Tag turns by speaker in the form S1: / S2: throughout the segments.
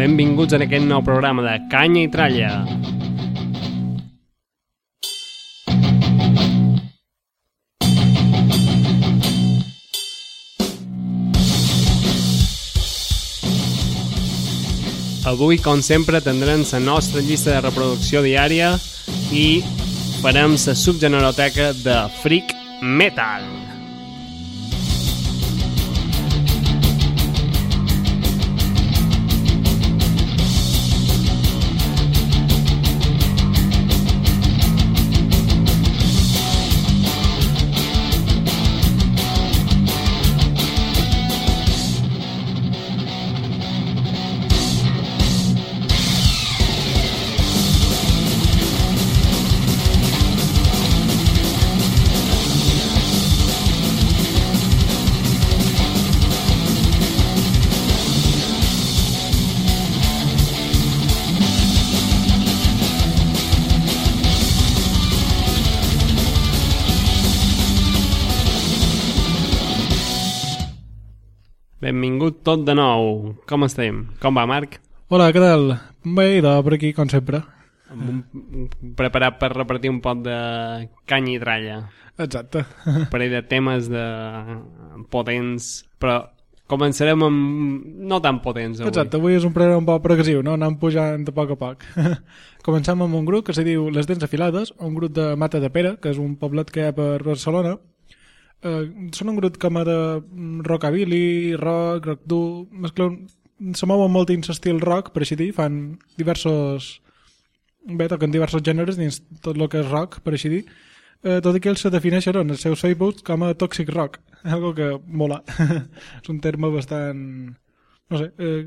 S1: Benvinguts en aquest nou programa de Canya i Tralla. Avui, com sempre, tindrem la nostra llista de reproducció diària i farem la subgeneroteca de Freak Metal. Tot de nou. Com estem? Com va, Marc?
S2: Hola, què tal? Bé, idò, per aquí, com sempre.
S1: Un, preparat per repartir un pot de canya i tralla.
S2: Exacte.
S1: Un parell de temes de potents, però començarem amb no tan potents avui.
S2: Exacte, avui és un programa un poc progressiu, no? Anem pujant de poc a poc. Comencem amb un grup que se diu Les Dents Afilades, un grup de Mata de Pere, que és un poblet que hi ha per Barcelona. Eh, són un grup com a de rockabilly, rock, rock dur, mesclen... Se mouen molt dins estil rock, per així dir, fan diversos... Bé, toquen diversos gèneres dins tot el que és rock, per així dir. Eh, tot i que ells se defineixen en els seus Facebook com a toxic rock, algo que mola. és un terme bastant... No sé, eh,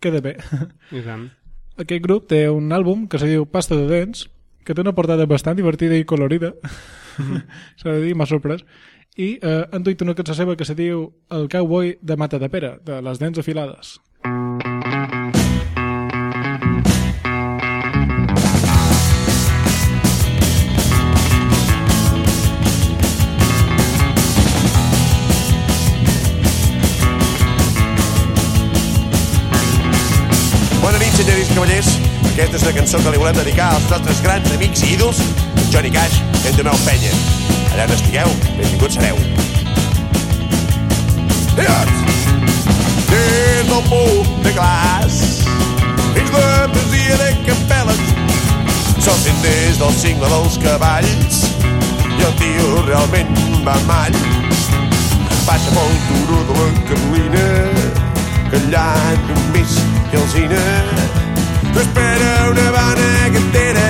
S2: queda bé.
S1: I tant.
S2: Aquest grup té un àlbum que se diu Pasta de Dents, que té una portada bastant divertida i colorida. S'ha de dir, m'ha sorprès. I eh, han duit una cançó seva que se diu El cowboy de Mata de Pere, de les dents afilades.
S3: Nit, senyors i cavallers. Aquesta és la cançó que li volem dedicar als nostres grans amics i ídols, Johnny Cash i Tomeu Penya. Allà on estigueu, benvinguts sereu. Senyors! Des del pou de glaç fins la masia de Campelles són des del cingle dels cavalls i el tio realment va mall passa pel turó de la Carolina que allà només hi alzina t'espera una bona cantera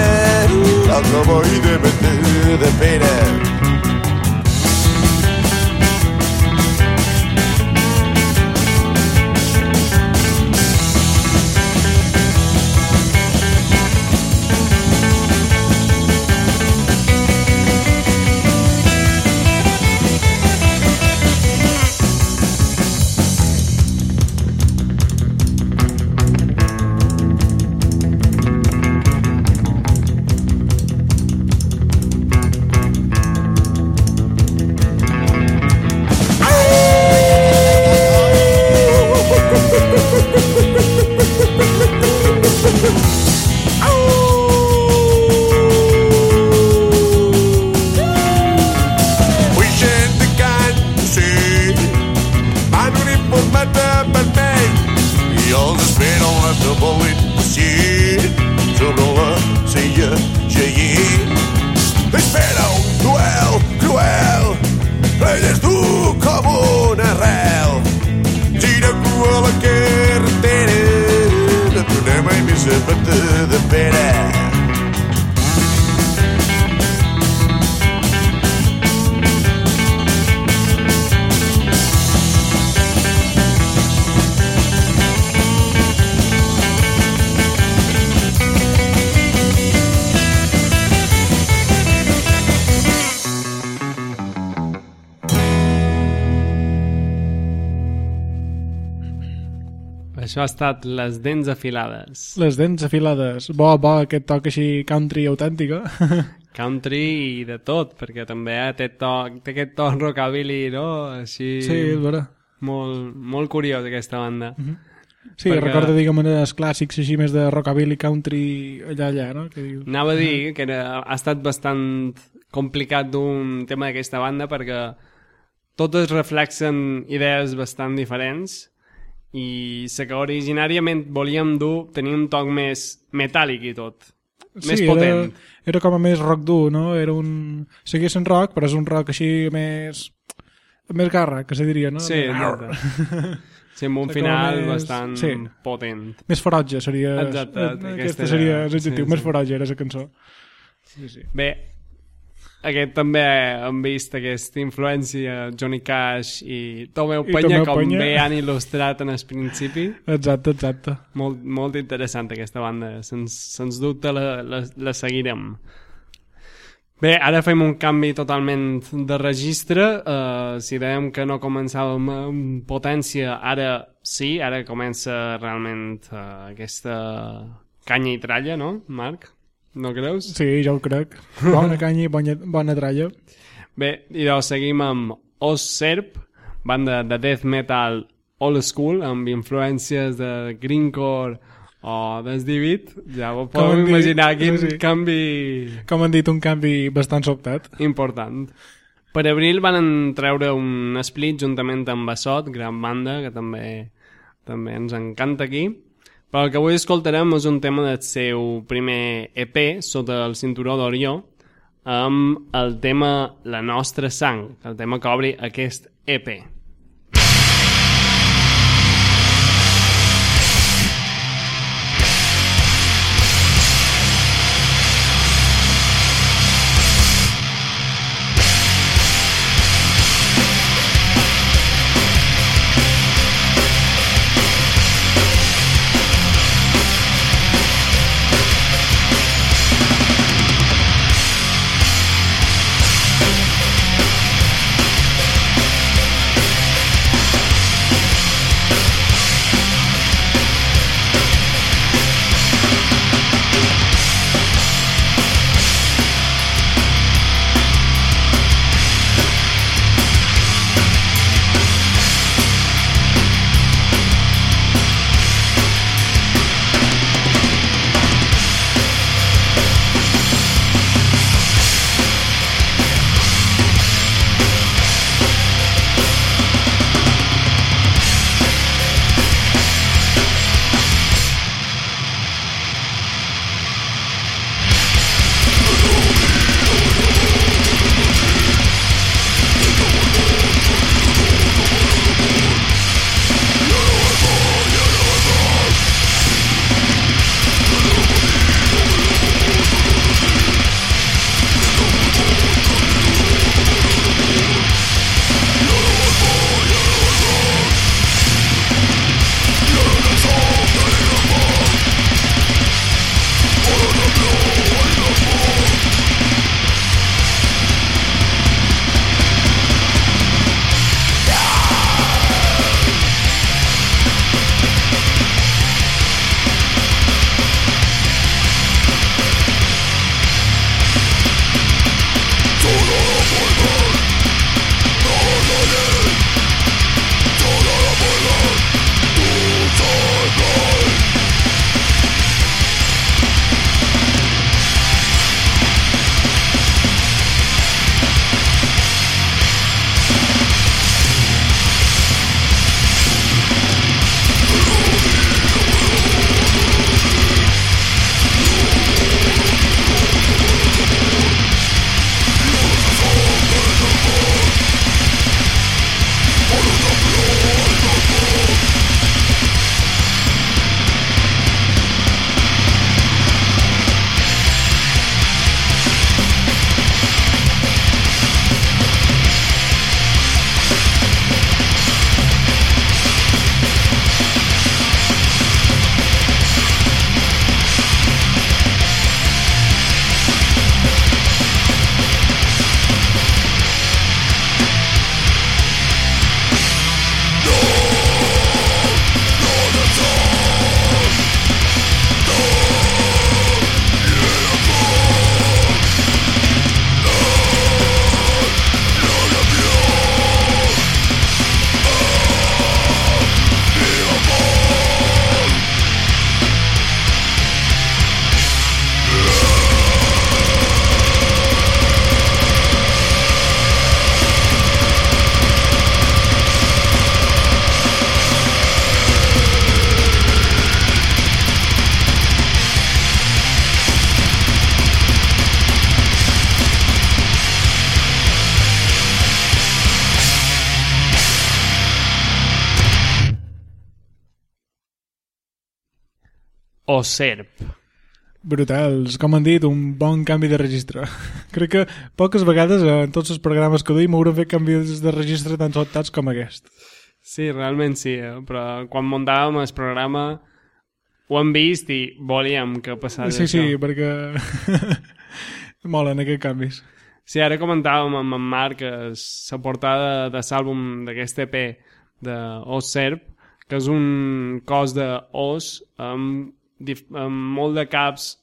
S3: el cowboy de Mata de Pere
S1: Això ha estat Les Dents Afilades.
S2: Les dents afilades. Bo, bo, aquest toc així country autèntica.
S1: Country i de tot, perquè també eh, té, toc, té aquest toc rockabilly, no? Així...
S2: sí, és vera.
S1: Molt, molt curiós, aquesta banda.
S2: Sí,
S1: Perquè-
S2: recorda, diguem, els clàssics així més de rockabilly country allà, allà, no? Que dius...
S1: Anava a dir que era, ha estat bastant complicat d'un tema d'aquesta banda perquè totes reflexen idees bastant diferents i la que originàriament volíem dur tenia un toc més metàl·lic i tot. més potent.
S2: Era, era com a més rock dur, no? Era un... Seguia sent rock, però és un rock així més... més garra, que se diria, no?
S1: Sí, exacte. Sí, amb un final
S2: més-
S1: bastant
S2: sí.
S1: potent.
S2: Més ferotge seria...
S1: Exacte, aquesta
S2: Aquesta seria l'adjectiu,
S1: sí,
S2: més
S1: sí.
S2: ferotge era la cançó. Sí, sí.
S1: Bé, aquest també hem vist aquesta influència Johnny Cash i Tomeu
S2: I
S1: Penya,
S2: Tomeu
S1: com
S2: Penya.
S1: bé han il·lustrat en el principi.
S2: Exacte, exacte.
S1: Molt, molt interessant aquesta banda, sens, sens dubte la, la, la seguirem. Bé, ara fem un canvi totalment de registre. Uh, si dèiem que no començàvem amb potència, ara sí, ara comença realment uh, aquesta canya i tralla, no, Marc? No creus?
S2: Sí, jo ho crec. Bona canya i bona, bona tralla.
S1: Bé, i doncs seguim amb Os Serp, banda de death metal old school, amb influències de greencore o d'Esdivit. Ja ho
S2: dit,
S1: imaginar quin
S2: sí, sí.
S1: canvi
S2: Com han dit, un canvi bastant sobtat.
S1: important. Per abril van treure un split juntament amb Bassot, gran banda, que també, també ens encanta aquí. Però el que avui escoltarem és un tema del seu primer EP, sota el cinturó d'Orió, amb el tema La nostra sang, el tema que obri aquest EP. Serp.
S2: Brutals, com han dit, un bon canvi de registre. Crec que poques vegades en tots els programes que duim hauran fet canvis de registre tan sobtats com aquest.
S1: Sí, realment sí, eh? però quan muntàvem el programa ho hem vist i volíem que passés
S2: Sí,
S1: això.
S2: sí, perquè molen aquests canvis.
S1: Sí, ara comentàvem amb en Marc que la portada de l'àlbum d'aquest EP de Os Serp, que és un cos d'os amb, amb molt de caps.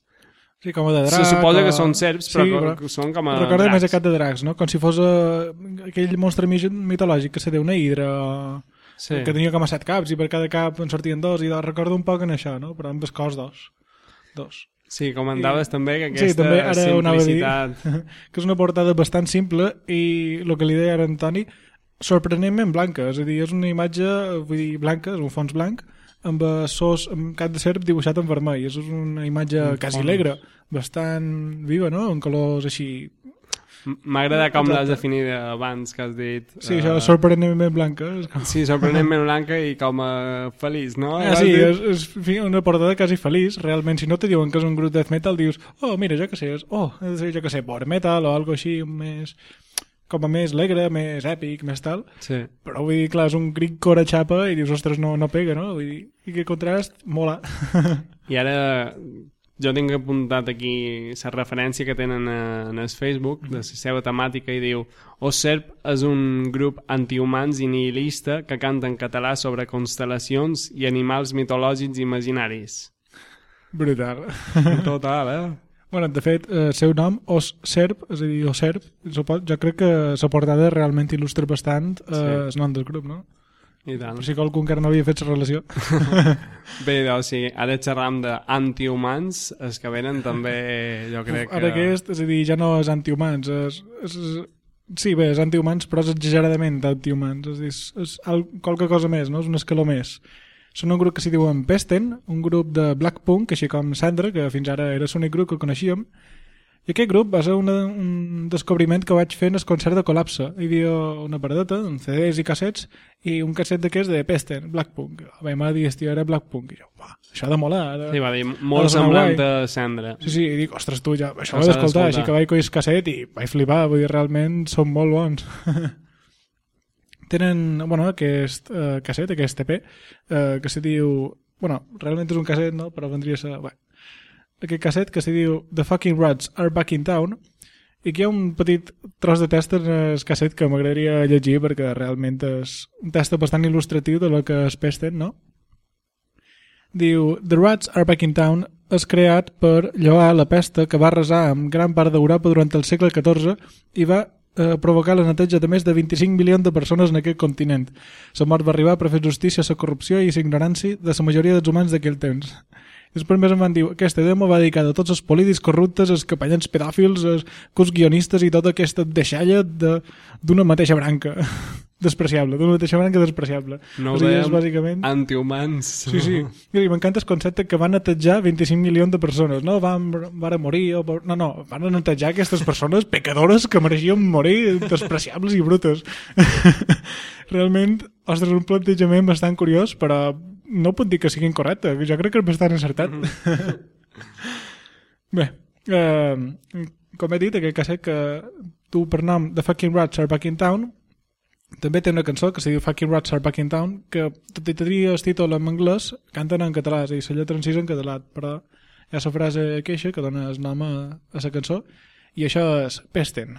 S2: Sí, com a de drac.
S1: Se suposa
S2: o-
S1: que són serps, però,
S2: Sí,
S1: que, que són com a
S2: Recorda més aquest de dracs, no? Com si fos eh, aquell monstre mi- mitològic que se diu una hidra o...
S1: Sí.
S2: que tenia com a set caps i per cada cap en sortien dos i recordo un poc en això, no? Però amb el cos dos. Dos.
S1: Sí, comentaves també que
S2: Sí,
S1: aquesta
S2: també ara dir.
S1: simplicitat...
S2: que és una portada bastant simple i el que li deia ara Antoni, sorprenentment blanca, és a dir, és una imatge vull dir, blanca, és un fons blanc amb eh, sos, amb cap de serp dibuixat en vermell, és una imatge
S1: Un
S2: quasi
S1: fons.
S2: alegre, bastant viva, no?, en colors així...
S1: M'ha agradat com l'has definit abans que has dit.
S2: Sí,
S1: eh,
S2: això, sorprenentment blanca. Com...
S1: Sí, sorprenentment blanca i com a feliç, no?
S2: Ah, sí,
S1: dit?
S2: és, és en una portada quasi feliç. Realment, si no te diuen que és un grup death metal, dius, oh, mira, jo que sé, és, oh, jo que sé, power metal o algo així, més, com a més alegre, més èpic, més tal.
S1: Sí.
S2: Però vull dir, clar, és un crit cora xapa i dius, ostres, no, no pega, no? Vull dir, i que contrast, mola.
S1: I ara jo tinc apuntat aquí la referència que tenen a, en el Facebook de la seva temàtica i diu O Serp és un grup antihumans i nihilista que canta en català sobre constel·lacions i animals mitològics imaginaris.
S2: Brutal.
S1: Total, eh?
S2: Bueno, de fet, eh, el seu nom, Os Serp, és a dir, Os Serp, jo crec que la portada realment il·lustra bastant eh,
S1: Sí.
S2: el nom del grup, no?
S1: I tant.
S2: Per si qualcú encara no havia fet la relació.
S1: Bé, doncs, sí, ara xerram d'antihumans, els que venen també, jo crec que...
S2: Ara aquest, és a dir, ja no és antihumans, és, és, sí, bé, és antihumans, però és exageradament antihumans, és, dir, és, és al- qualque cosa més, no? És un escaló més. Són un grup que s'hi diuen Pesten, un grup de black punk, així com Sandra, que fins ara era l'únic grup que coneixíem, i aquest grup va ser una, un descobriment que vaig fer en el concert de Col·lapse. Hi havia una paradeta amb CDs i cassets i un casset d'aquests de Pesten, Black Punk. La meva mare dius, tio, era Black Punk. I jo, uah, això ha de molar. De...
S1: Sí, va dir, molt
S2: de
S1: semblant
S2: guai.
S1: a Cendra.
S2: Sí, sí, i dic, ostres, tu ja, això ho he d'escoltar, així que vaig coix casset i vaig flipar, vull dir, realment són molt bons. Tenen, bueno, aquest eh, casset, aquest EP, eh, que se diu... Bueno, realment és un casset, no? Però vendria a ser... Bé, aquest casset que se diu The Fucking Rats Are Back in Town i aquí hi ha un petit tros de text en el casset que m'agradaria llegir perquè realment és un text bastant il·lustratiu de lo que es pesten, no? Diu, The Rats Are Back in Town és creat per lloar la pesta que va arrasar amb gran part d'Europa durant el segle XIV i va eh, provocar la neteja de més de 25 milions de persones en aquest continent. La mort va arribar per fer justícia a la corrupció i la ignorància de la majoria dels humans d'aquell temps. Després més em van dir, aquesta demo va dedicada a tots els polítics corruptes, els capellans pedòfils, els curs guionistes i tota aquesta deixalla de- d'una mateixa branca despreciable, d'una mateixa branca despreciable.
S1: No ho
S2: o sigui, és bàsicament...
S1: antihumans.
S2: Sí, sí. M'encanta el concepte que van netejar 25 milions de persones, no? Van, van morir, o... no, no, van netejar aquestes persones pecadores que mereixien morir, despreciables i brutes. Realment, ostres, un plantejament bastant curiós, però no puc dir que sigui incorrecte, jo crec que és bastant encertat. Bé, eh, com he dit, aquest casset que tu per nom The Fucking Rats Are Back in Town també té una cançó que se diu Fucking Rats Are Back in Town que tot i tenir el títol en anglès canten en català, és a dir, la lletra en si és en català però hi ha la frase queixa que dona el nom a, a la cançó i això és Pesten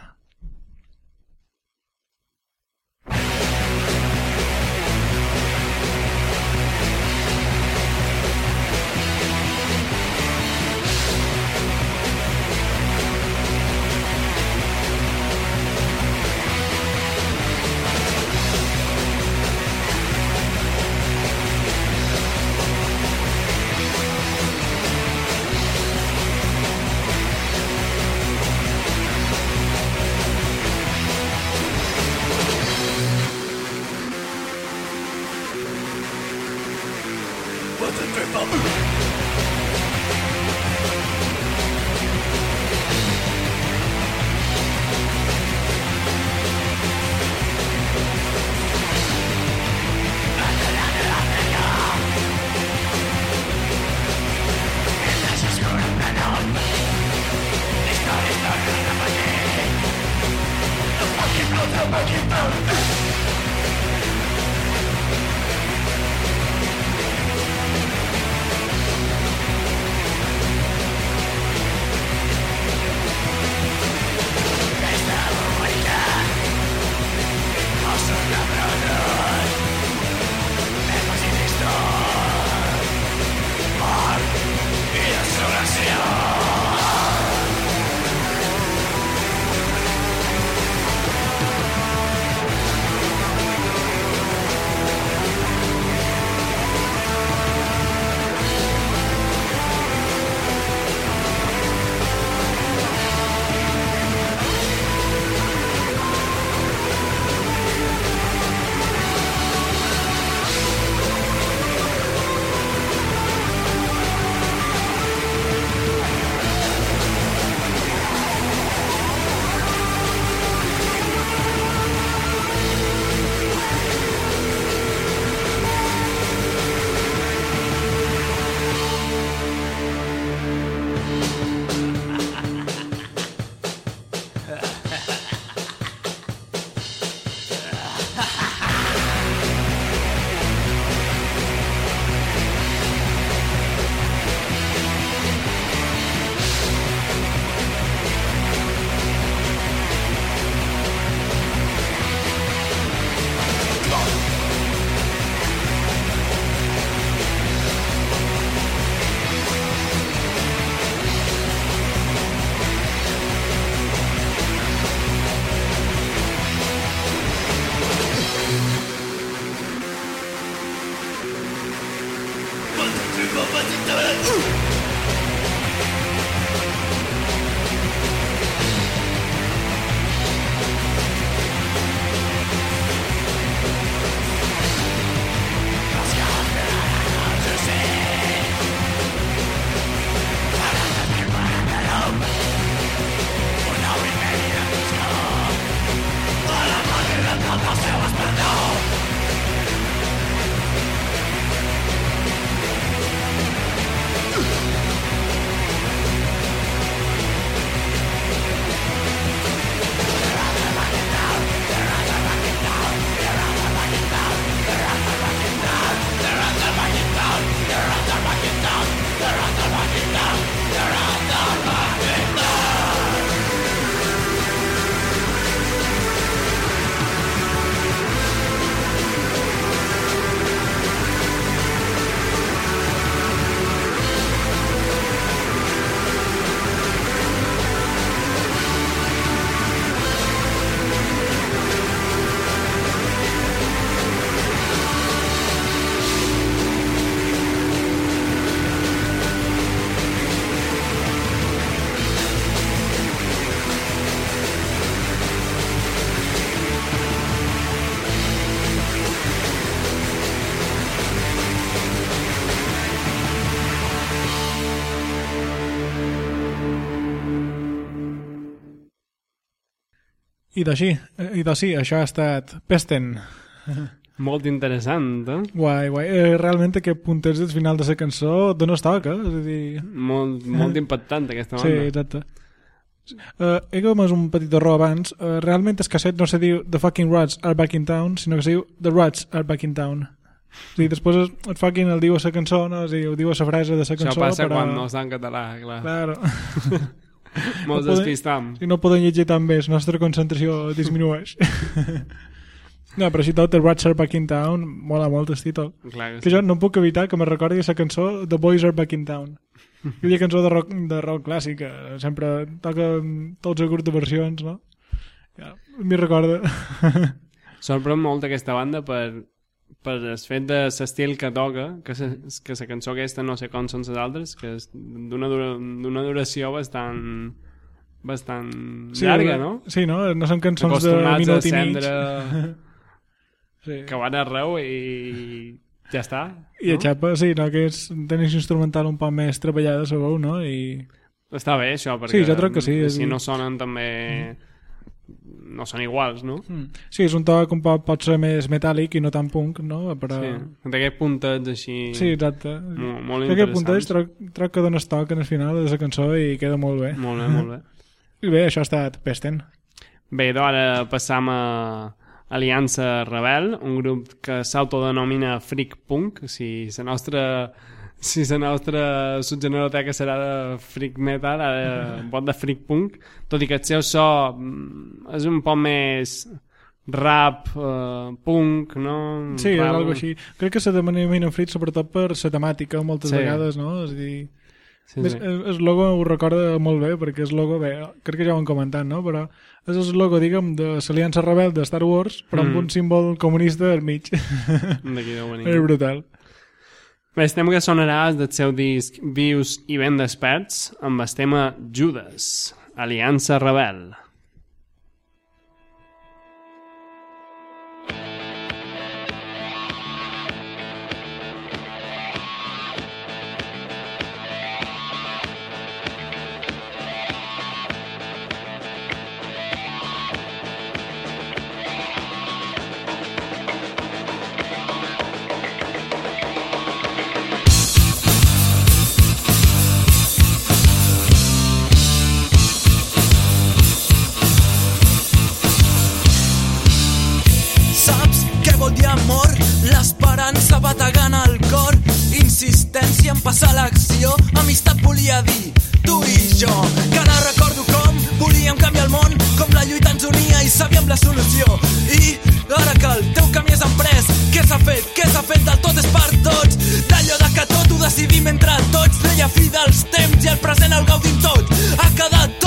S2: I d'així, i d'així, això ha estat Pesten.
S1: Molt interessant, eh?
S2: Guai, guai. Eh, realment aquest puntet del final de la cançó dona estoc, eh? És a dir...
S1: Molt, molt impactant, aquesta
S2: Sí,
S1: banda.
S2: exacte. Uh, he comès un petit error abans. Uh, realment el casset no se diu The fucking rats are back in town, sinó que se diu The rats are back in town. O sigui, després el, el fucking el diu a la cançó, no? O sigui, ho diu a la frase de la
S1: Això
S2: cançó,
S1: passa
S2: però...
S1: quan no està en català, clar.
S2: Claro.
S1: Molts
S2: no
S1: despistam.
S2: Si no podem llegir tan bé, la nostra concentració disminueix. no, però així tot, The Rats are back in town, mola molt el títol.
S1: Clar que
S2: Que
S1: sí.
S2: jo no puc evitar que me recordi la cançó The Boys are back in town. Aquella cançó de rock, de rock clàssic, que sempre toca tots els grups de versions, no? Ja, m'hi recorda.
S1: Sorprèn molt aquesta banda per, per el fet de l'estil que toca, que la que la cançó aquesta no sé com són les altres, que és d'una dura, duració bastant bastant llarga, no?
S2: Sí, no? No són cançons de minut i mig. Sí.
S1: que van arreu i ja està.
S2: I a xapa, sí, no? que és, tenis instrumental un poc més treballada, sabeu, no? I...
S1: Està bé això, perquè
S2: Sí, jo crec que sí, és-
S1: si no sonen també no són iguals, no?
S2: Mm. Sí, és un toc un poc pot ser més metàl·lic i no tan punk, no? Però...
S1: Sí, d'aquests puntets així
S2: Sí, exacte.
S1: molt, molt
S2: Crec que puntets troc, troc que dones toc en el final de la cançó i queda molt bé.
S1: Molt bé, molt bé.
S2: I bé, això ha estat Pesten.
S1: Bé, doncs ara passam a Aliança Rebel, un grup que s'autodenomina Freak Punk. Si la nostra si la nostra subgeneroteca serà de freak metal, ara pot de freak punk, tot i que el seu so mm, és un poc més rap, eh, punk, no?
S2: Sí, és
S1: Rap,
S2: algo així. Crec que se denomina frit sobretot per la temàtica moltes
S1: Sí.
S2: vegades, no? És a dir,
S1: Sí, sí.
S2: el, logo ho recorda molt bé, perquè és logo, bé, crec que ja ho hem comentat, no? Però és el logo, diguem, de l'Aliança Rebel de Star Wars, però amb
S1: Mm.
S2: un símbol comunista al mig.
S1: D'aquí deu venir.
S2: és brutal.
S1: Bé, sonarà és del seu disc Vius i ben desperts amb el tema Judas, Aliança Rebel.
S4: Vol dir amor? L'esperança bategant al cor Insistència en passar l'acció Amistat volia dir tu i jo Que ara recordo com volíem canviar el món Com la lluita ens unia i sabíem la solució I ara que el teu camí és emprès Què s'ha fet? Què s'ha fet? Del tot és per tots D'allò de que tot ho decidim entre tots Deia fi dels temps i el present el gaudim tots Ha quedat tot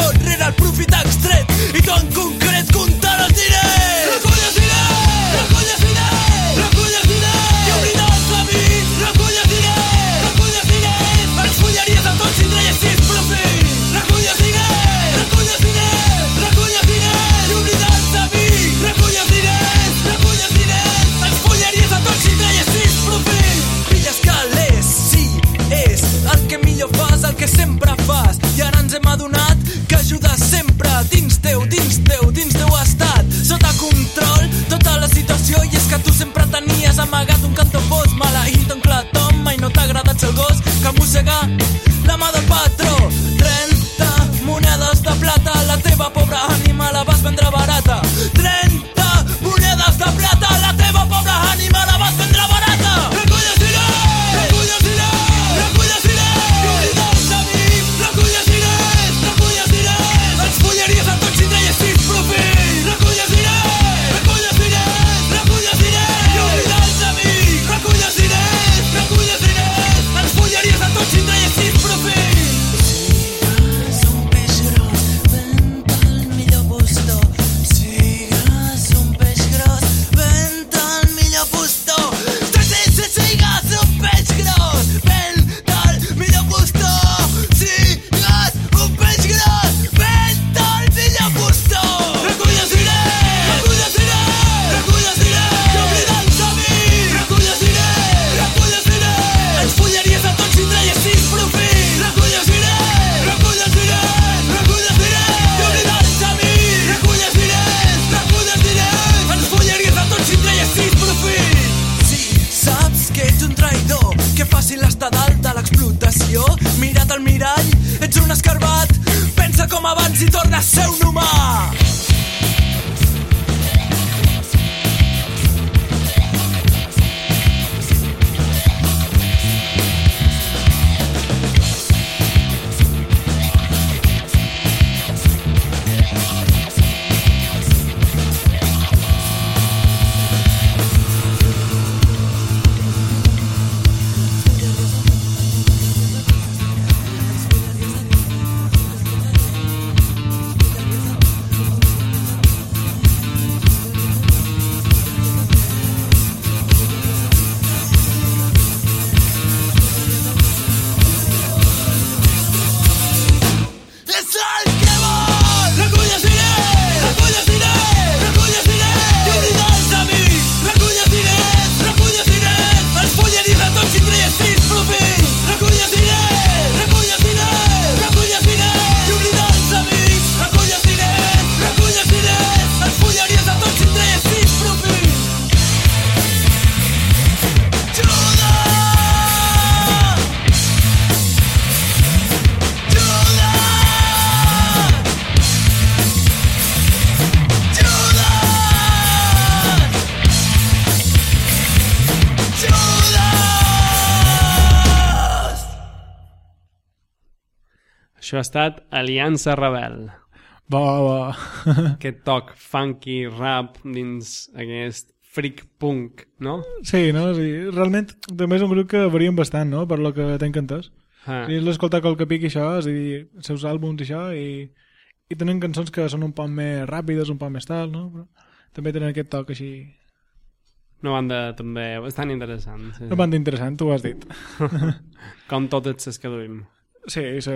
S1: Això ha estat Aliança Rebel.
S2: Bo, bo.
S1: Aquest toc funky, rap, dins aquest freak punk, no?
S2: Sí, no? Sí, realment també és un grup que varien bastant, no? Per lo que t'he entès.
S1: Ah.
S2: Sí, l'escoltar qualque pic i això, és a dir, els seus àlbums i això, i, i tenen cançons que són un poc més ràpides, un poc més tal, no? Però també tenen aquest toc així...
S1: Una banda també bastant interessant. Sí.
S2: Una banda interessant, tu ho has dit.
S1: Com totes les que duim.
S2: Sí, se,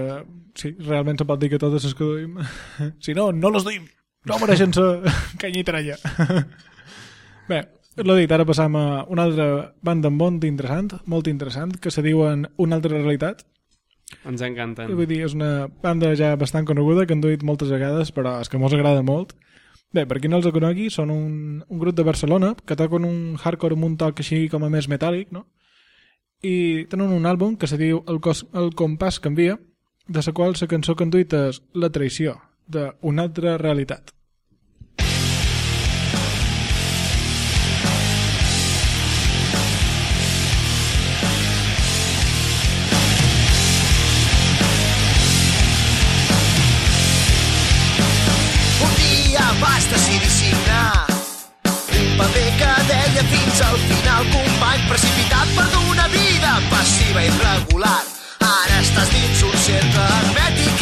S2: sí, realment se pot dir que totes les que duim. Si no, no les duim. No mereixen ser canya i tralla. Bé, l'ho dit, ara passam a una altra banda molt interessant, molt interessant, que se diuen Una altra realitat.
S1: Ens encanten.
S2: Vull dir, és una banda ja bastant coneguda, que han duit moltes vegades, però és que mos agrada molt. Bé, per qui no els conegui, són un, un grup de Barcelona que toquen un hardcore amb un toc així com a més metàl·lic, no? I tenen un àlbum que se diu El, cos, el compàs canvia, de la qual la cançó que han duit és La traïció, de Una altra realitat.
S5: Vas decidir signar un paper que deia fins al final company precipitat per d'una vida passiva i regular. Ara estàs dins un centre hermètic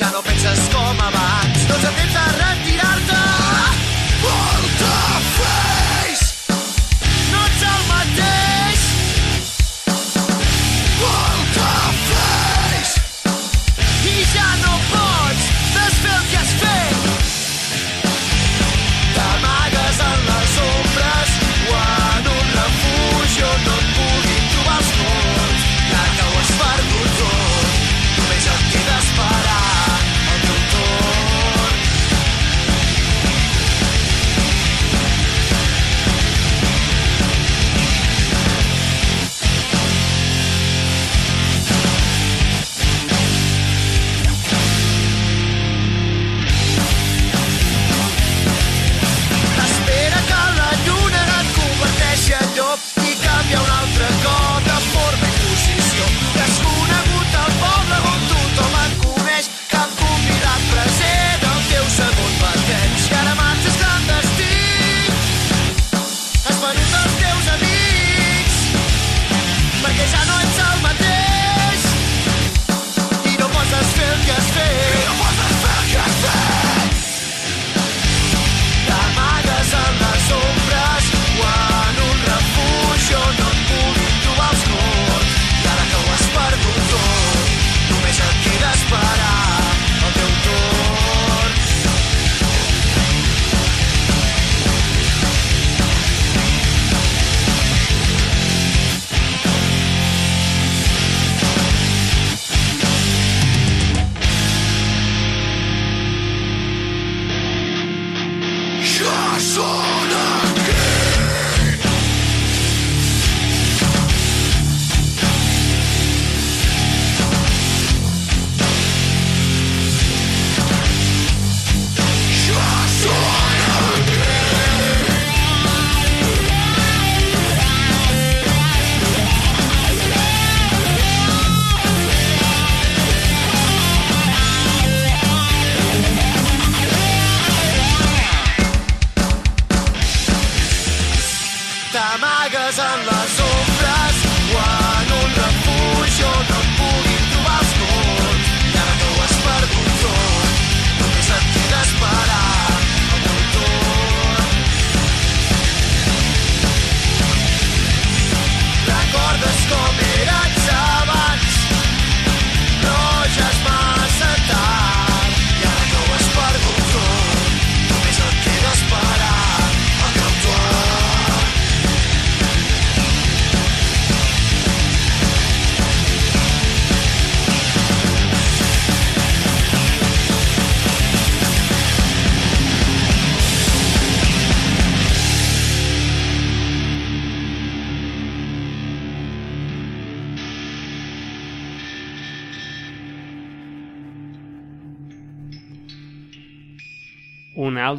S1: Shadow.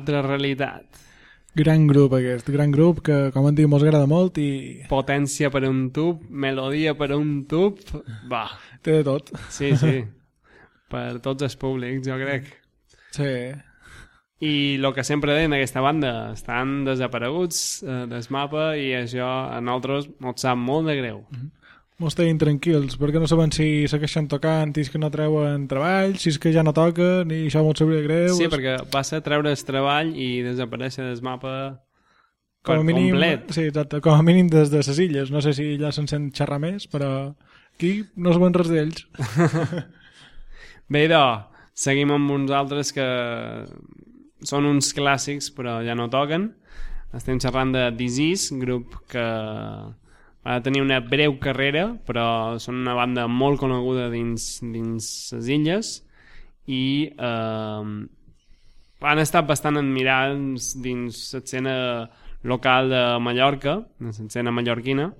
S1: Altra realitat.
S2: Gran grup aquest, gran grup que, com han dit, mos agrada molt i
S1: Potència per un tub, melodia per un tub... Va,
S2: té de tot.
S1: sí, sí. per tots els públics, jo crec.
S2: Sí.
S1: I el que sempre deien d'aquesta banda, estan desapareguts eh, del mapa i això a nosaltres ens sap molt de greu.
S2: Mos tenim tranquils, perquè no sabem si segueixen tocant, i és que no treuen treball, si és que ja no toquen, i això mos sabria greu.
S1: Sí, perquè passa a treure el treball i desaparèixer del mapa
S2: com a mínim,
S1: complet.
S2: Sí, exacte, com a mínim des de les illes. No sé si allà se'n sent xerrar més, però aquí no sabem res d'ells.
S1: Bé, idò, seguim amb uns altres que són uns clàssics però ja no toquen. Estem xerrant de Disease, grup que va tenir una breu carrera, però són una banda molt coneguda dins, dins les illes i eh, han estat bastant admirats dins l'escena local de Mallorca, l'escena mallorquina,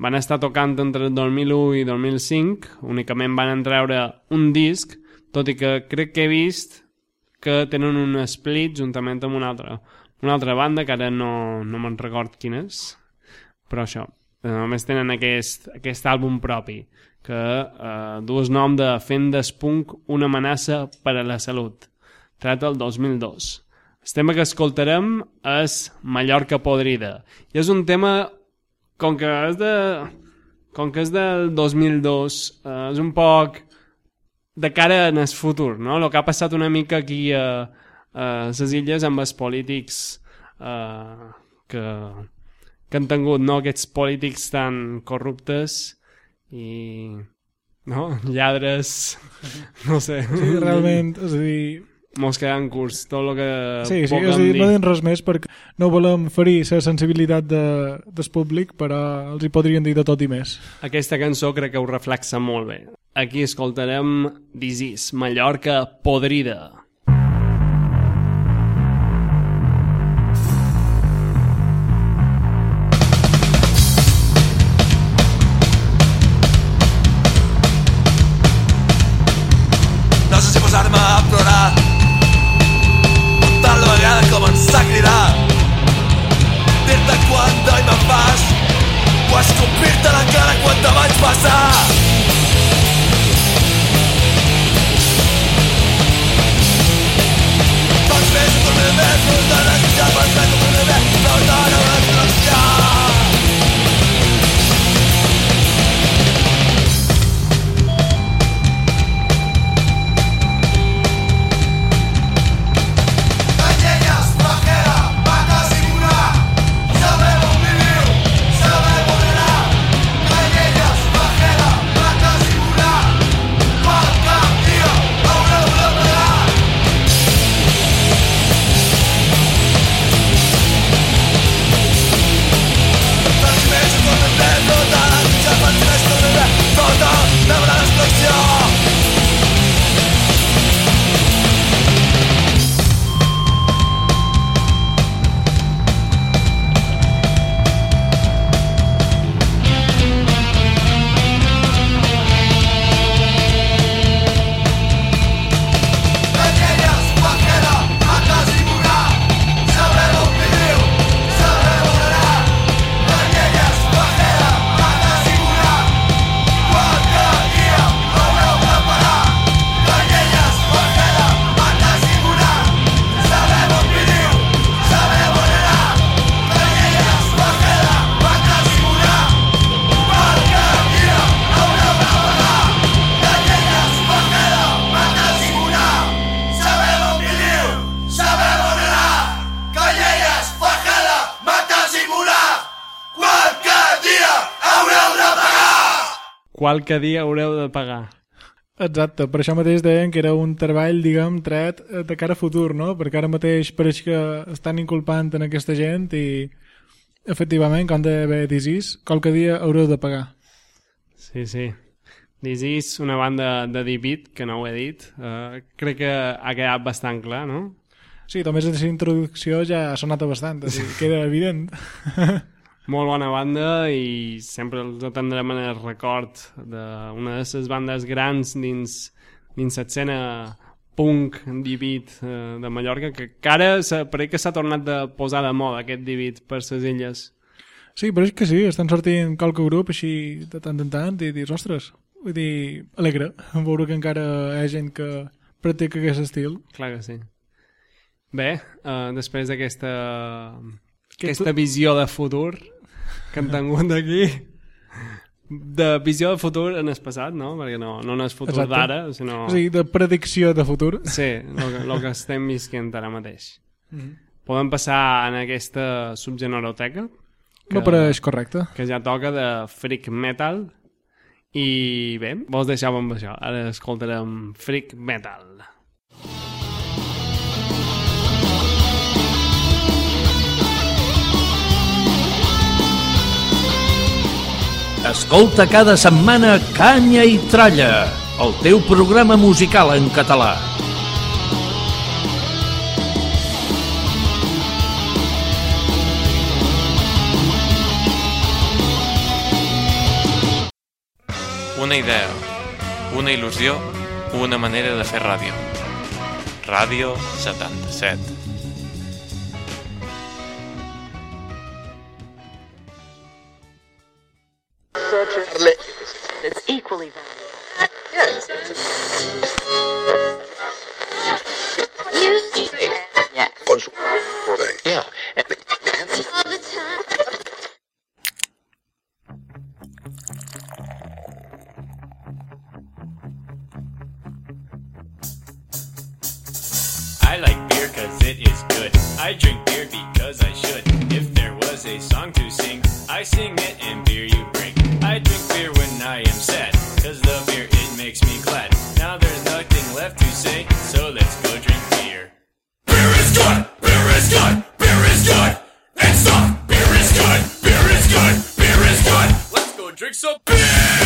S1: van estar tocant entre el 2001 i 2005, únicament van treure un disc, tot i que crec que he vist que tenen un split juntament amb una altra, una altra banda, que ara no, no me'n record quin és, però això, només tenen aquest, aquest àlbum propi, que eh, du el nom de Fent d'Espunk una amenaça per a la salut, tret el 2002. El tema que escoltarem és Mallorca podrida, i és un tema com que és de com que és del 2002 eh, és un poc de cara en el futur, no? El que ha passat una mica aquí a, a les illes amb els polítics eh, que, que han tingut, no? Aquests polítics tan corruptes i... No? Lladres... No sé.
S2: Sí, realment, és a dir,
S1: Mos queden curts, tot el que
S2: Sí, sí, és a dir,
S1: dir.
S2: no diem res més perquè no volem ferir la sensibilitat de, del públic, però els hi podrien dir de tot i més.
S1: Aquesta cançó crec que ho reflexa molt bé. Aquí escoltarem Disease, Mallorca podrida. Qualque dia haureu de pagar.
S2: Exacte, per això mateix deien que era un treball, diguem, tret eh, de cara a futur, no? Perquè ara mateix pareix que estan inculpant en aquesta gent i efectivament, com de bé disis, qualque dia haureu de pagar.
S1: Sí, sí. Disease, una banda de beat, que no ho he dit. Uh, crec que ha quedat bastant clar, no?
S2: Sí, només aquesta introducció ja ha sonat bastant, és dir, queda evident.
S1: Molt bona banda i sempre els atendrem en el record d'una de les bandes grans dins, dins l'escena punk divid eh, de Mallorca, que, que ara pareix que s'ha tornat de posar de moda aquest divid per les illes.
S2: Sí, però és que sí, estan sortint qualque grup així de tant en tant i dius, ostres, vull dir, alegre veure que encara hi ha gent que practica aquest estil.
S1: Clar que sí. Bé, eh, després d'aquesta
S2: Que
S1: aquesta visió de futur que hem tingut aquí, de visió de futur en el passat, no? Perquè no, no en el futur d'ara, sinó...
S2: O sigui, de predicció de futur.
S1: Sí, el que, que estem visquent ara mateix. Podem passar en aquesta subgeneroteca,
S2: Me pareix correcte.
S1: que ja toca de freak metal, i bé, vos deixava amb això. Ara escoltarem freak metal.
S6: Escolta cada setmana Canya i Tralla, el teu programa musical en català.
S7: Una idea, una il·lusió, una manera de fer ràdio. Ràdio 77.
S8: It's equally valuable. Yes. Yeah.
S9: Yeah.
S10: I like beer cause it is good. I drink beer because I should. If there was a song to sing, I sing it and beer you bring. Sad, cause the beer it makes me glad. Now there's nothing left to say, so let's go drink beer. Beer is good! Beer is good! Beer is good! And stop! Beer is good! Beer is good! Beer is good! Let's go drink some beer!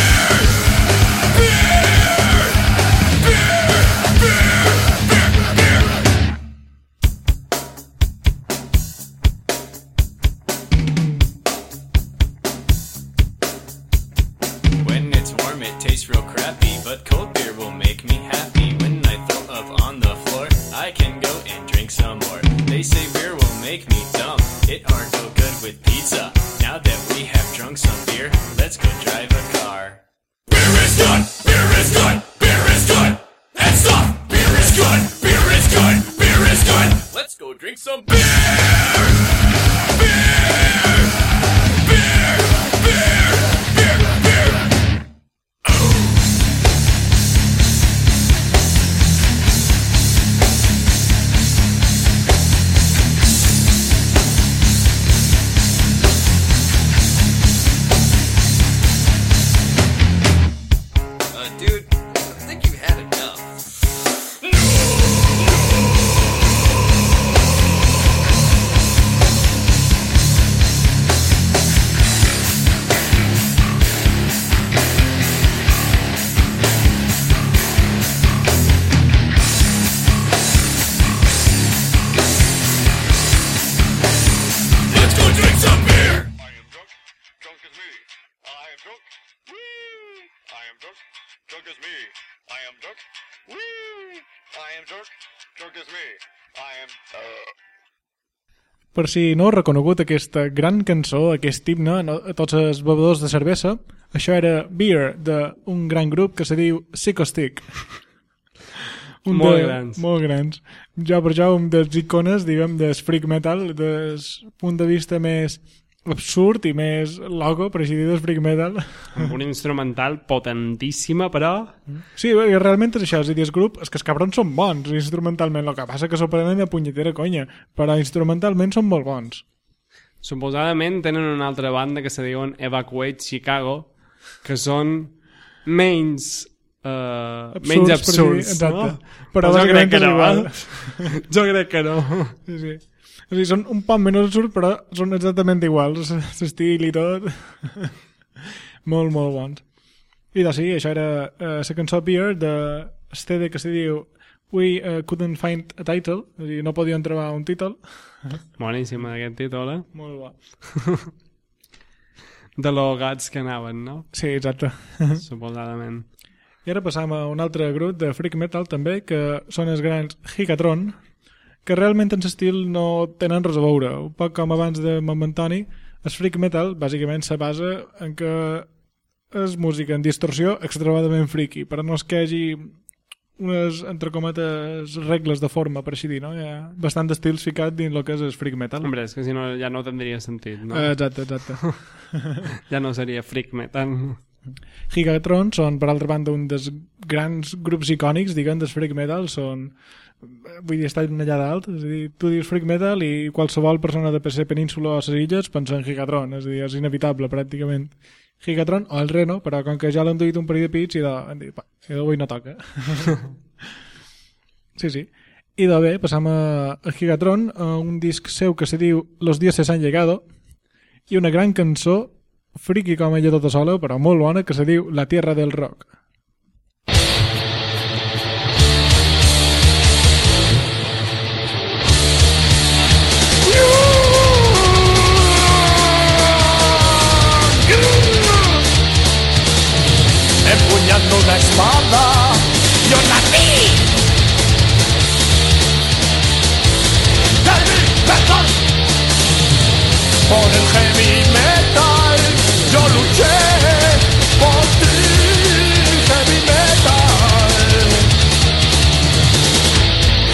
S10: I can go and drink some more. They say beer will make me dumb. It aren't no good with pizza. Now that we have drunk some beer, let's go drive a car. Beer is good. Beer is good. Beer is good. And stop. Beer is good. Beer is good. Beer is good. Let's go drink some beer.
S2: Per si no heu reconegut aquesta gran cançó, aquest himne no, a tots els bevedors de cervesa, això era Beer, d'un gran grup que se diu Psychostick.
S1: Molt grans.
S2: Molt grans. Jo per jo un dels icones, diguem, del freak metal, del punt de vista més absurd i més loco, per així dir, del freak metal.
S1: amb una instrumental potentíssima, però
S2: Sí, perquè realment és això, és a dir, el grup, és que els cabrons són bons instrumentalment, el que passa que s'ho prenen de punyetera conya, però instrumentalment són molt bons.
S1: suposadament tenen una altra banda que se diuen Evacuate Chicago, que són menys uh,
S2: Absurds,
S1: menys
S2: per
S1: absurds,
S2: dir- exacte.
S1: no?
S2: Però
S1: jo crec que no, eh? jo crec que no.
S2: Sí, sí. O sigui, són un poc menys absurds, però són exactament iguals, l'estil i tot. molt, molt bons. I doncs sí, això era uh, la cançó Beer de Stede que se diu We uh, couldn't find a title, és a dir, no podíem trobar un títol.
S1: Boníssima aquest títol, eh?
S2: Molt bo.
S1: De los gats que anaven, no?
S2: Sí, exacte.
S1: Suposadament.
S2: I ara passam a un altre grup de freak metal també, que són els grans Gigatron, que realment en l'estil no tenen res a veure. Un poc com abans de Momentoni, el freak metal bàsicament se basa en que és música en distorsió extremadament friki, però no és que hi hagi unes, entre cometes, regles de forma, per així dir, no? Hi ha bastant d'estils ficat dins el que és el freak metal.
S1: Hombre, és que si no ja no tindria sentit, no?
S2: Eh, Exacte, exacte.
S1: ja no seria freak metal.
S2: Gigatron són, per altra banda, un dels grans grups icònics, diguem, del freak metal, són vull dir, estan allà dalt és a dir, tu dius freak metal i qualsevol persona de PC Península o a les illes pensa en Gigatron, és a dir, és inevitable pràcticament. Gigatron o el Reno però com que ja l'han duit un parell de pits i de, han dit, va, i avui no toca. Sí, sí. I de bé, passam a, a Gigatron a un disc seu que se diu Los dioses han llegado i una gran cançó friki com ella tota sola però molt bona que se diu La tierra del rock
S9: una espada. Yo nací. Por el heavy metal. Yo luché por ti, heavy metal.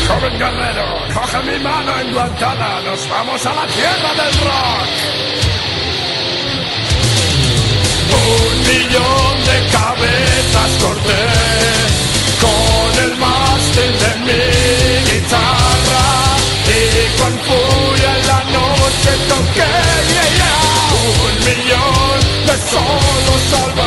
S9: Joven guerrero, coge mi mano englantada. Nos vamos a la tierra del rock. Un millón de cabezas corté con el mástil de mi guitarra y con furia en la noche toqué yeah, un millón de solos salvajes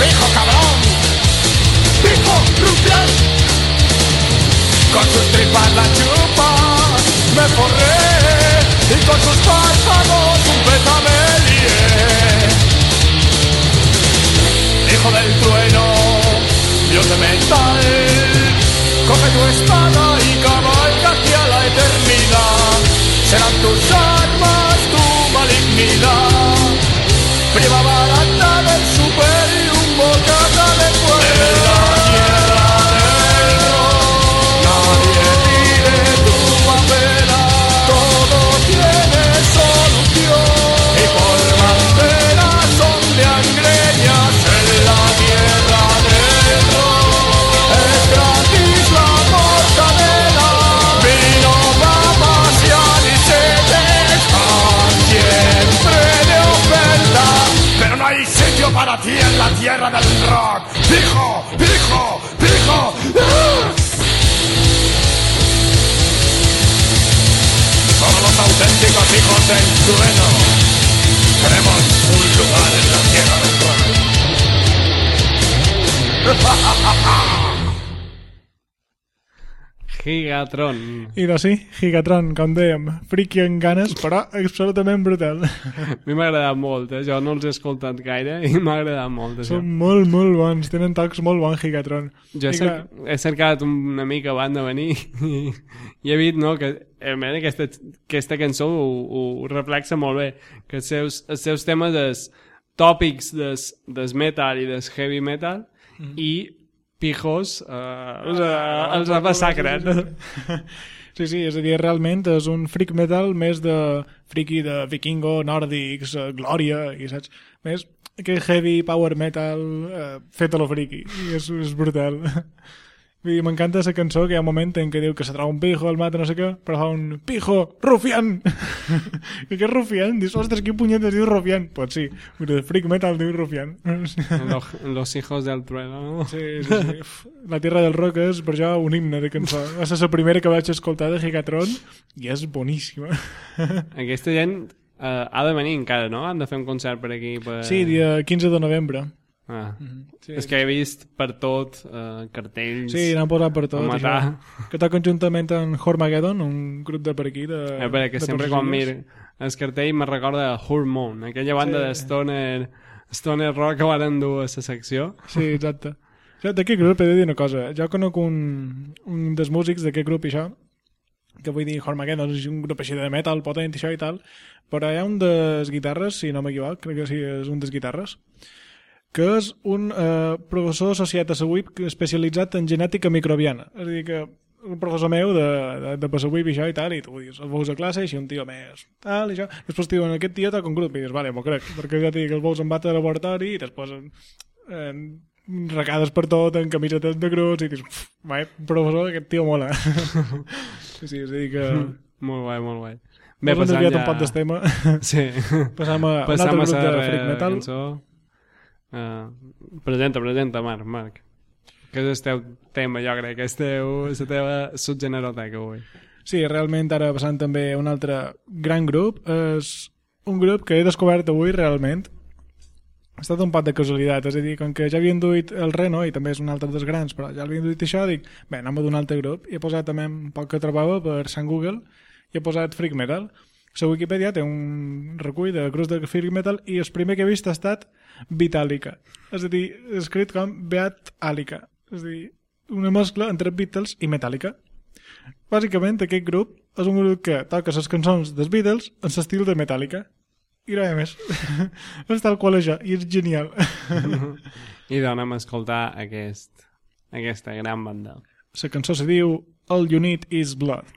S9: pijo cabrón. Pijo rufián, con sus tripas la chupa, me forré y con sus párpados un beta lié. Hijo del trueno, dios de metal, coge tu espada y cabalga hacia la eternidad. Serán tus armas, tu malignidad. Prima barata del super bocata de
S1: Gigatron.
S2: I doncs sí, Gigatron, com dèiem, friki en ganes, però absolutament brutal.
S1: A mi m'ha agradat molt, eh? jo no els he escoltat gaire i m'ha agradat molt. Això.
S2: Són molt, molt bons, tenen tocs molt bons Gigatron.
S1: Jo he, cer
S2: clar,
S1: he cercat una mica abans de venir i, i he vist no, que a més, aquesta, aquesta cançó ho, ho reflexa molt bé, que els seus, els seus temes és tòpics des, des metal i des heavy metal
S2: Mm.
S1: i pijos eh, els, els ha massacrat.
S2: Sí, sí, és a dir, realment és un freak metal més de friki de vikingo, nòrdics, eh, glòria, i saps? Més que heavy power metal eh, fet a lo friki, i és, és brutal. Dir, m'encanta la cançó que hi ha un moment en què diu que se troba un pijo, el mata, no sé què, però fa un pijo, rufián! I què és rufián? Dius, ostres, quin punyet es diu rufián? Pues sí, dir, freak metal diu rufián.
S1: los, los hijos del trueno. No?
S2: Sí, sí, sí. Uf, La Tierra del Rock és per jo un himne de cançó. Ser la primera que vaig escoltar de Gigatron i és boníssima.
S1: Aquesta gent eh, ha de venir encara, no? Han de fer un concert per aquí. Per...
S2: Sí, dia 15 de novembre.
S1: Ah.
S2: Sí,
S1: és que he vist per tot eh, cartells
S2: Sí, n'han posat per tot.
S1: a matar.
S2: Això. Que toquen juntament amb Hormageddon, un grup de per aquí. De,
S1: Eh, perquè
S2: de
S1: sempre quan, mir, el cartell me recorda a Hormone, aquella banda
S2: Sí.
S1: de Stoner, Stoner Rock que van dur a la secció.
S2: Sí, exacte. D'aquest grup he de dir una cosa. Jo conec un, un dels músics d'aquest grup i això, que vull dir, Hormageddon és un grup així de metal potent i això i tal, però hi ha un dels guitarres, si no m'equivoc, crec que sí, és un dels guitarres, que és un eh, professor associat a la UIP especialitzat en genètica microbiana. És a dir, que un professor meu de, de, de UIP i això i tal, i tu dius, el veus a classe i un tio més tal i això. Després diuen, aquest tio toca un grup i dius, vale, m'ho crec, perquè ja dit que el veus en bata de laboratori i després eh, recades per tot en camisetes de grups i dius, "Pf, vai, professor, aquest tio mola. sí, és a dir que...
S1: Molt guai, molt guai.
S2: Bé,
S1: passant
S2: desviat un tema.
S1: Sí.
S2: Passam a un
S1: Passam
S2: altre grup
S1: a
S2: de freak metal.
S1: Cançó. Uh, presenta, presenta, Marc, Marc. Que és el teu tema, jo crec, que és teu, la teva subgeneroteca avui.
S2: Sí, realment ara passant també a un altre gran grup. És un grup que he descobert avui realment. Ha estat un pot de casualitat, és a dir, com que ja havien duit el Reno, i també és un altre dels grans, però ja havien duit això, dic, bé, anem a d'un altre grup, i he posat també un poc que trobava per Sant Google, i he posat Freak Metal. La Wikipedia té un recull de grups de Freak Metal, i el primer que he vist ha estat Vitalica. És a dir, escrit com Beat Alica. És a dir, una mescla entre Beatles i Metallica. Bàsicament, aquest grup és un grup que toca les cançons dels Beatles en l'estil de Metallica. I res més. és tal qual això, i és genial.
S1: I donem a escoltar aquest, aquesta gran banda.
S2: La cançó se diu All You Need Is Blood.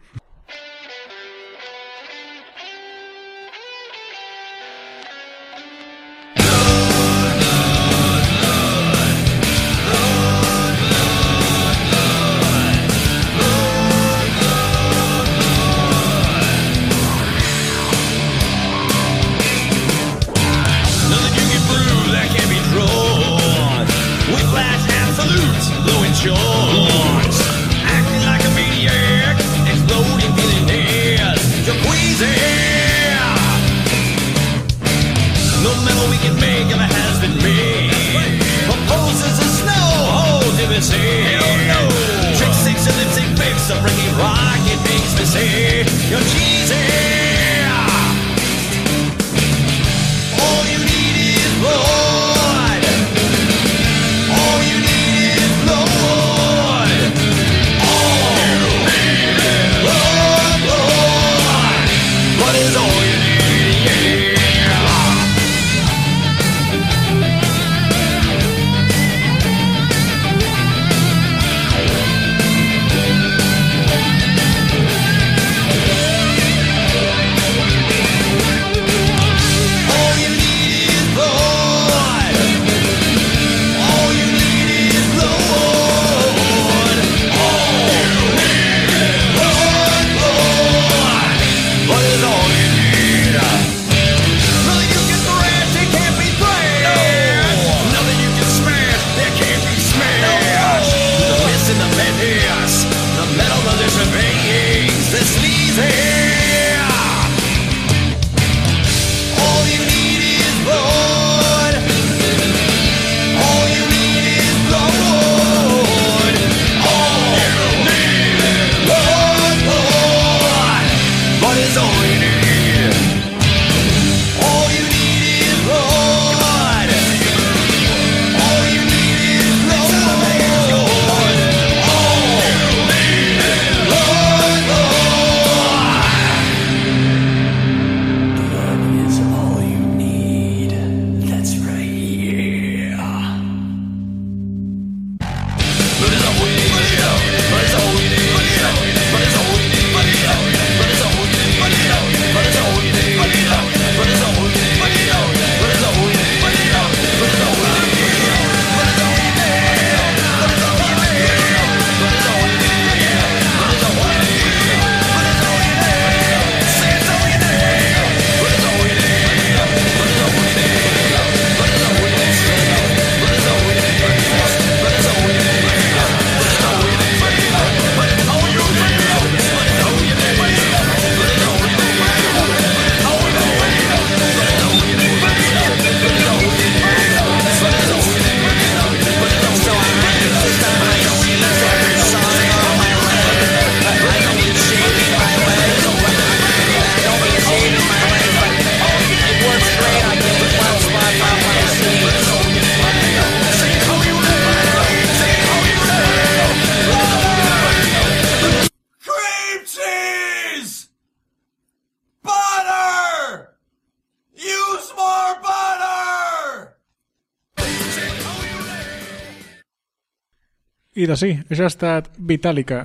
S2: De sí, això ha estat Vitàlica.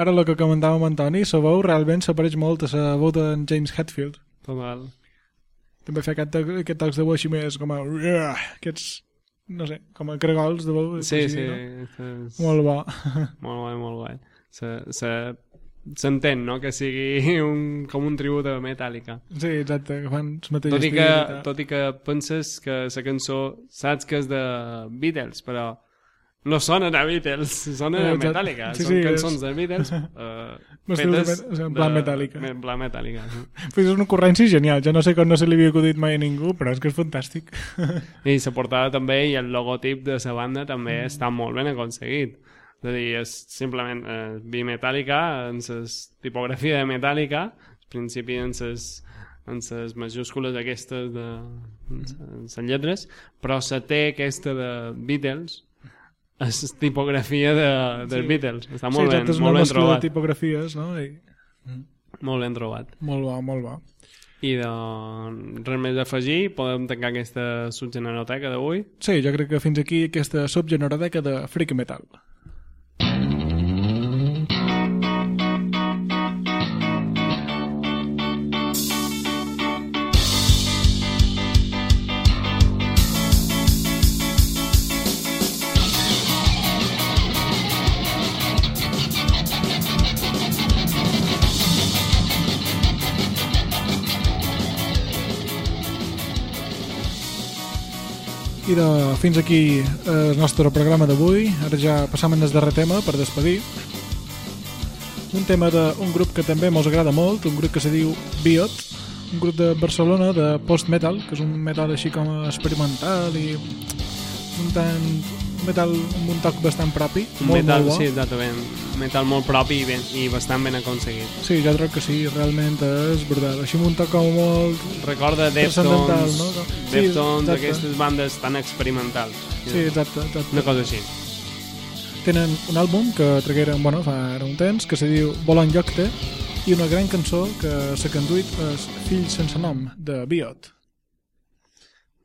S2: Ara el que comentàvem amb Antoni, la veu realment s'apareix molt a la veu d'en James Hetfield.
S1: Total.
S2: També fa aquest, aquest tocs de veu així més com a... Aquests, no sé, com a cregols de veu.
S1: Sí,
S2: així,
S1: sí.
S2: No?
S1: és-
S2: Molt bo.
S1: Molt guai, molt guai. Se, se, s'entén, no?, que sigui un, com un tribut a Metallica.
S2: Sí, exacte, que fan els mateixos
S1: Tot i, que, tot i que penses que la cançó saps que és de Beatles, però no sona de Beatles, sona de
S2: Exacte.
S1: Metallica.
S2: Sí,
S1: Són
S2: sí,
S1: cançons
S2: és-
S1: de Beatles uh,
S2: No estil de met- en plan Metallica.
S1: En plan Metallica. sí.
S2: Pues és una ocurrència genial, jo no sé com no se li havia acudit mai a ningú, però és que és fantàstic.
S1: I la portada també i el logotip de la banda també
S2: Mm.
S1: està molt ben aconseguit. És a dir, és simplement eh, bimetàl·lica, en la tipografia de metàl·lica, al principi en les en les majúscules aquestes de en les lletres, però la T aquesta de Beatles és tipografia de, dels
S2: Sí.
S1: Beatles. Està
S2: sí,
S1: molt,
S2: exacte,
S1: ben,
S2: és
S1: molt ben
S2: mescla de
S1: trobat.
S2: tipografies, no? I...
S1: Molt ben trobat.
S2: Molt bo, molt bo.
S1: I de res més a afegir, podem tancar aquesta subgeneroteca d'avui.
S2: Sí, jo crec que fins aquí aquesta subgeneroteca de freak metal. I de, fins aquí el nostre programa d'avui. Ara ja passam al darrer tema per despedir. Un tema d'un grup que també mos agrada molt, un grup que se diu Biot, un grup de Barcelona de post-metal, que és un metal així com experimental i un tant metal amb un toc bastant propi, molt,
S1: metal,
S2: molt bo.
S1: sí, exactament. Un metal molt propi i, ben, i bastant ben aconseguit.
S2: Sí, jo crec que sí, realment és brutal. Així amb un toc com molt...
S1: Recorda Deftones,
S2: no? Sí,
S1: Deftones,
S2: exacte.
S1: aquestes bandes tan experimentals.
S2: Sí, exacte, exacte.
S1: Una cosa així.
S2: Tenen un àlbum que tragueren, bueno, fa ara un temps, que se diu Volant Llocte, i una gran cançó que s'ha conduït és Fill sense nom, de Biot.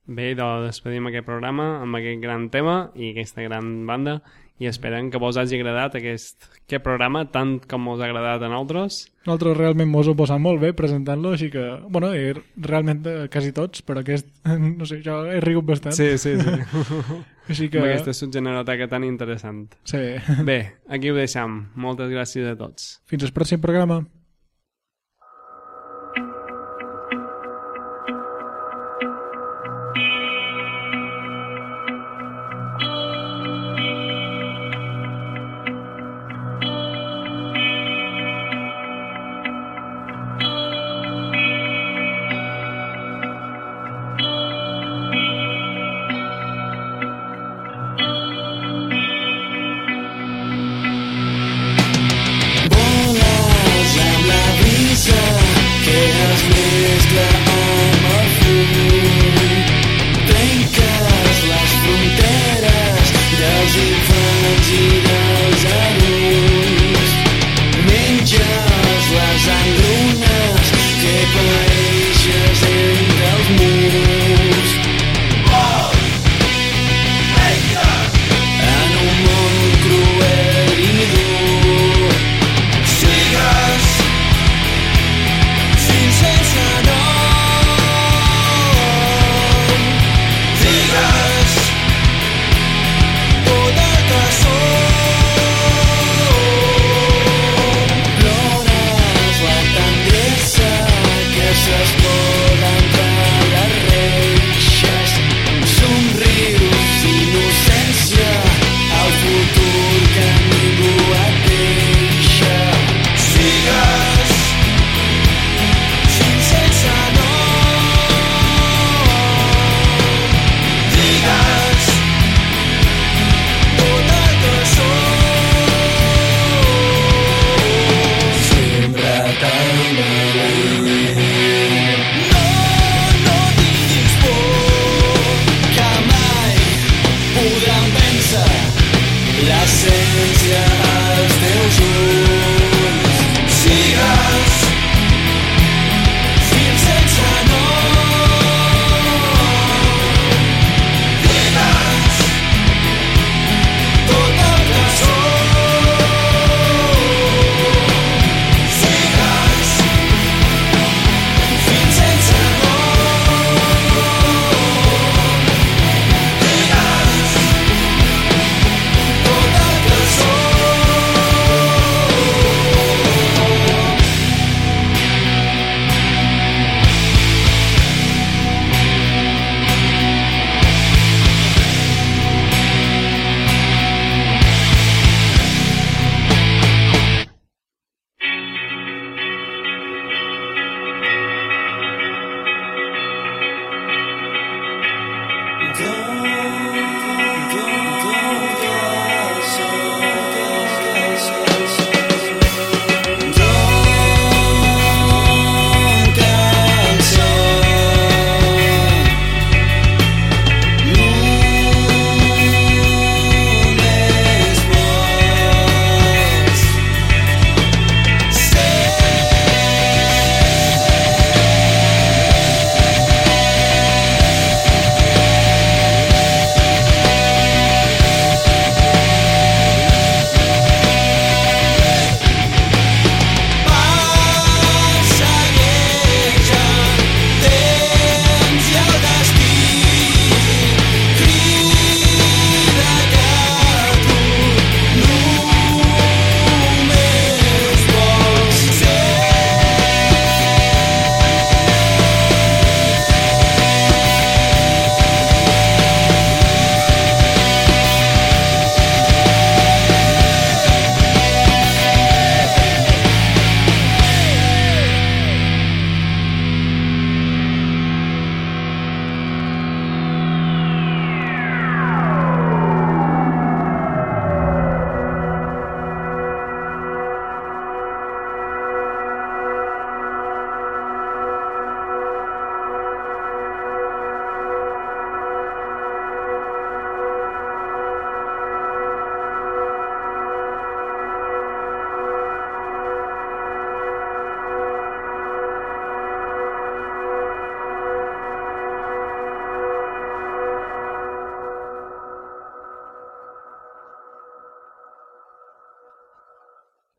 S1: Bé, doncs despedim aquest programa amb aquest gran tema i aquesta gran banda i esperem que vos hagi agradat aquest, aquest programa tant com mos ha agradat a nosaltres.
S2: Nosaltres realment mos ho posat molt bé presentant-lo, així que, bueno, i realment eh, quasi tots, però aquest, no sé, jo he rigut bastant.
S1: Sí, sí, sí.
S2: Així que...
S1: Amb aquesta subgeneroteca tan interessant.
S2: Sí.
S1: Bé, aquí ho deixam. Moltes gràcies a tots.
S2: Fins al pròxim programa.